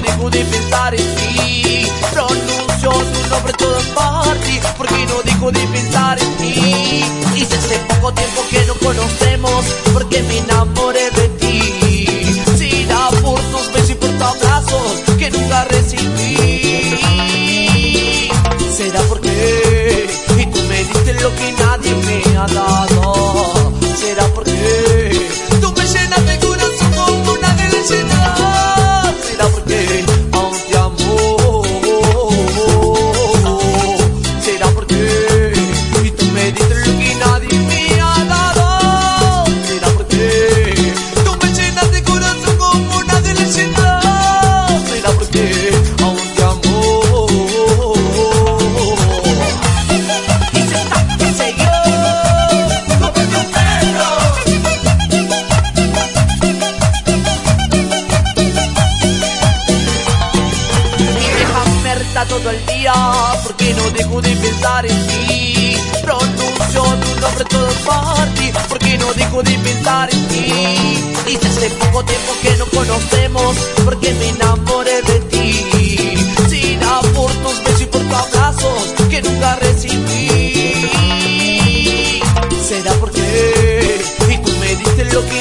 dejo de pensar en ti. Pronuncio tu nombre en todas partes, porque no dejo de pensar en ti. Y si hace poco tiempo que no conocemos, porque me enamoré todo el día porque no dejo de pensar en ti. Pronuncio tu nombre todo por ti porque no dejo de pensar en ti. Y ya hace poco tiempo que no conocemos porque me enamoré de ti. Sin amor tus besos y por tus abrazos que nunca recibí. Será porque y tú me diste lo que